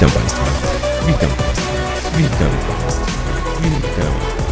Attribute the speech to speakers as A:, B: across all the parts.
A: Witam Państwa. Witam Państwa. Witam Państwa. Witam.
B: Insight,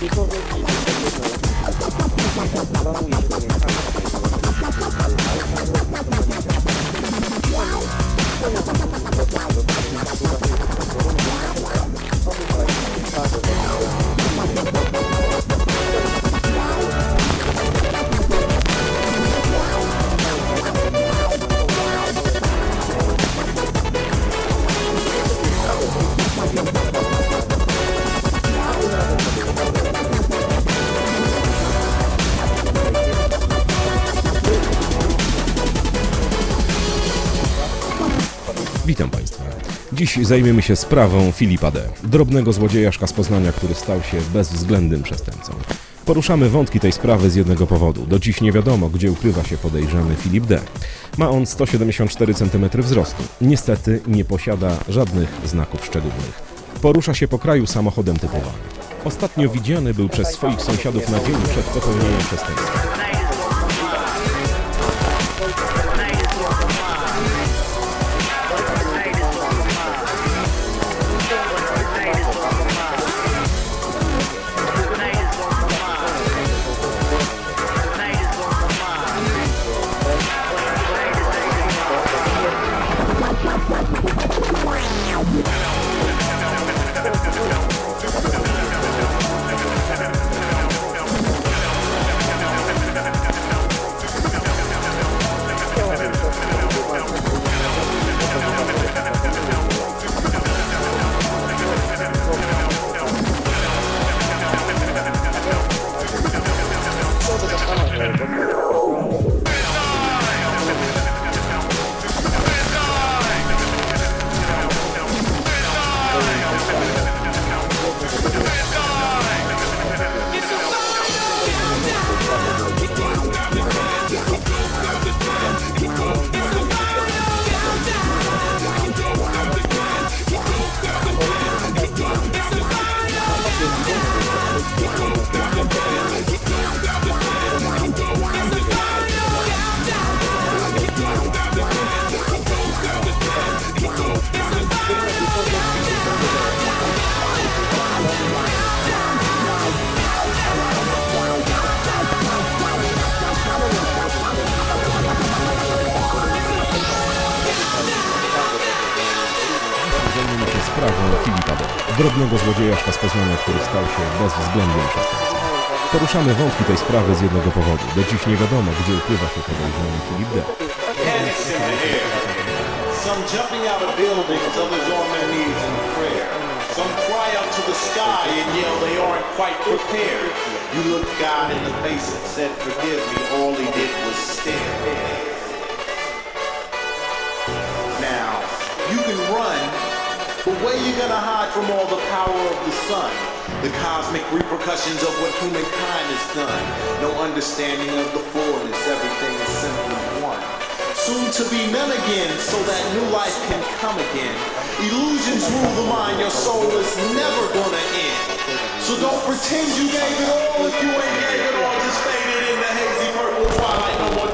B: dijo, güey,
A: Witam Państwa. Dziś zajmiemy się sprawą Filipa D., drobnego złodziejaszka z Poznania, który stał się bezwzględnym przestępcą. Poruszamy wątki tej sprawy z jednego powodu. Do dziś nie wiadomo, gdzie ukrywa się podejrzany Filip D. Ma on 174 cm wzrostu. Niestety nie posiada żadnych znaków szczególnych. Porusza się po kraju samochodem typowanym. Ostatnio widziany był przez swoich sąsiadów na dzień przed popełnieniem przestępstwa. Drobnego złodziejaszka z Poznania, który stał się bezwzględnym przestępcą. Poruszamy wątki tej sprawy z jednego powodu. Do dziś nie wiadomo, gdzie ukrywa się podejrzany Filip D.
C: Some cry up to the sky and yell they aren't quite prepared. You looked God in the face and said, Forgive me. All he did was stare. But where you gonna hide from all the power of the sun? The cosmic repercussions of what humankind has done. No understanding of the fullness, everything is simply one. Soon to be none again, so that new life can come again. Illusions rule the mind, your soul is never gonna end. So don't pretend you gave it all if you ain't gave it all. Just faded in the hazy purple twilight. No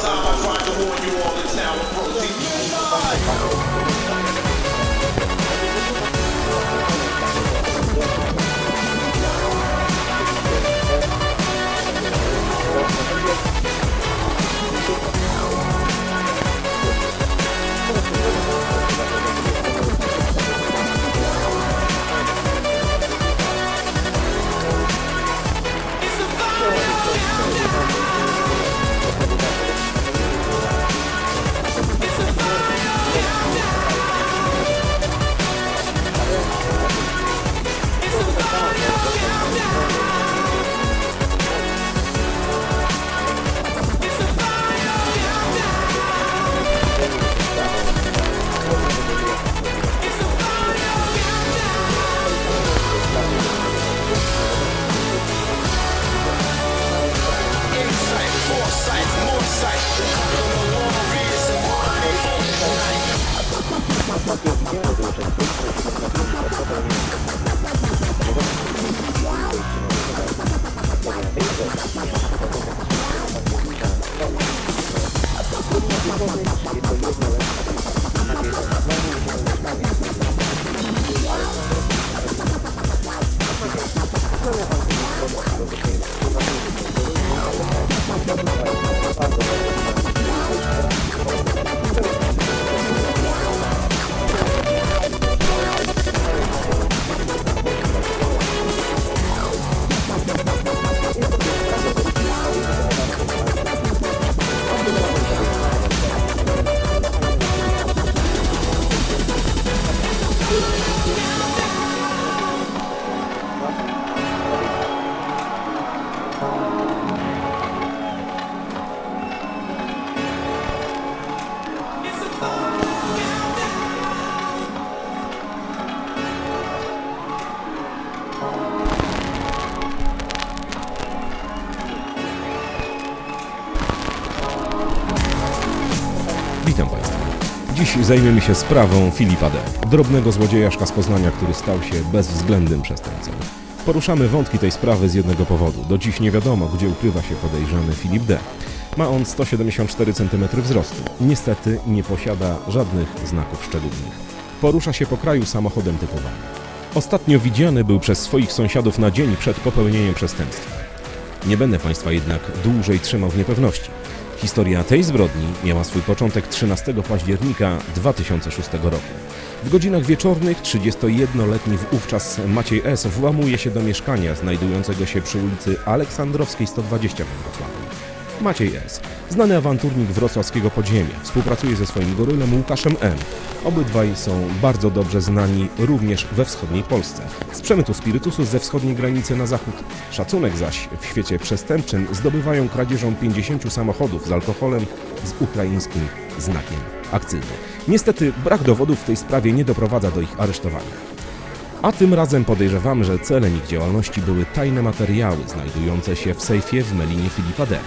A: Witam Zajmiemy się sprawą Filipa D., drobnego złodziejaszka z Poznania, który stał się bezwzględnym przestępcą. Poruszamy wątki tej sprawy z jednego powodu. Do dziś nie wiadomo, gdzie ukrywa się podejrzany Filip D. Ma on 174 cm wzrostu. Niestety nie posiada żadnych znaków szczególnych. Porusza się po kraju samochodem typowanym. Ostatnio widziany był przez swoich sąsiadów na dzień przed popełnieniem przestępstwa. Nie będę Państwa jednak dłużej trzymał w niepewności. Historia tej zbrodni miała swój początek 13 października 2006 roku. W godzinach wieczornych 31-letni wówczas Maciej S. włamuje się do mieszkania znajdującego się przy ulicy Aleksandrowskiej 120 we Wrocławiu. Maciej S., znany awanturnik wrocławskiego podziemia, współpracuje ze swoim gorylem Łukaszem M. Obydwaj są bardzo dobrze znani również we wschodniej Polsce. Z przemytu spirytusu ze wschodniej granicy na zachód. Szacunek zaś w świecie przestępczym zdobywają kradzieżą 50 samochodów z alkoholem z ukraińskim znakiem akcyzy. Niestety brak dowodów w tej sprawie nie doprowadza do ich aresztowania. A tym razem podejrzewamy, że celem ich działalności były tajne materiały znajdujące się w sejfie w Melinie Filipa D.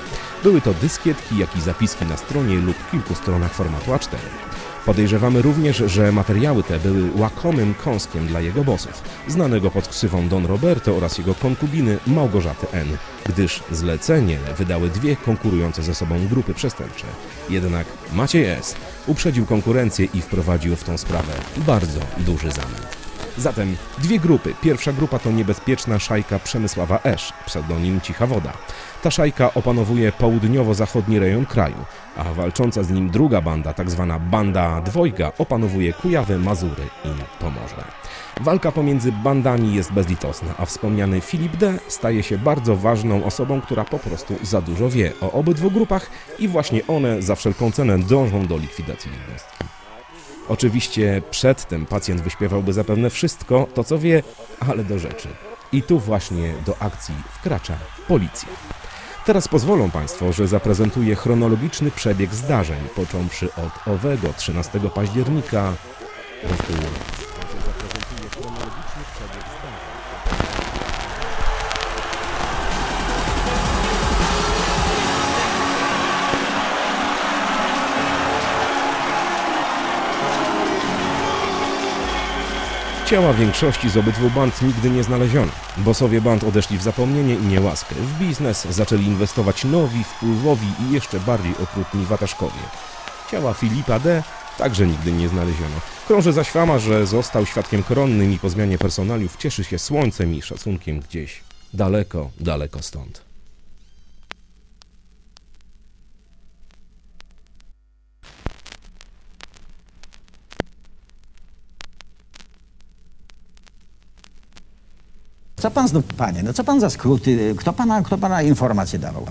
A: Były to dyskietki, jak i zapiski na stronie lub kilku stronach formatu A4. Podejrzewamy również, że materiały te były łakomym kąskiem dla jego bossów, znanego pod ksywą Don Roberto oraz jego konkubiny Małgorzaty N., gdyż zlecenie wydały dwie konkurujące ze sobą grupy przestępcze. Jednak Maciej S. uprzedził konkurencję i wprowadził w tą sprawę bardzo duży zamęt. Zatem dwie grupy. Pierwsza grupa to niebezpieczna szajka Przemysława Esz, pseudonim Cicha Woda. Ta szajka opanowuje południowo-zachodni rejon kraju, a walcząca z nim druga banda, tak zwana banda dwojga, opanowuje Kujawy, Mazury i Pomorze. Walka pomiędzy bandami jest bezlitosna, a wspomniany Filip D. staje się bardzo ważną osobą, która po prostu za dużo wie o obydwu grupach i właśnie one za wszelką cenę dążą do likwidacji jednostki. Oczywiście przedtem pacjent wyśpiewałby zapewne wszystko, to co wie, ale do rzeczy. I tu właśnie do akcji wkracza policja. Teraz pozwolą Państwo, że zaprezentuję chronologiczny przebieg zdarzeń, począwszy od owego 13 października roku Ciała większości z obydwu band nigdy nie znaleziono. Bosowie band odeszli w zapomnienie i niełaskę. W biznes zaczęli inwestować nowi, wpływowi i jeszcze bardziej okrutni wataszkowie. Ciała Filipa D. także nigdy nie znaleziono. Krąży zaś fama, że został świadkiem koronnym i po zmianie personaliów cieszy się słońcem i szacunkiem gdzieś daleko, daleko stąd.
D: Co pan znów, panie, no co pan za skróty, kto pana, kto pana informacje dawał?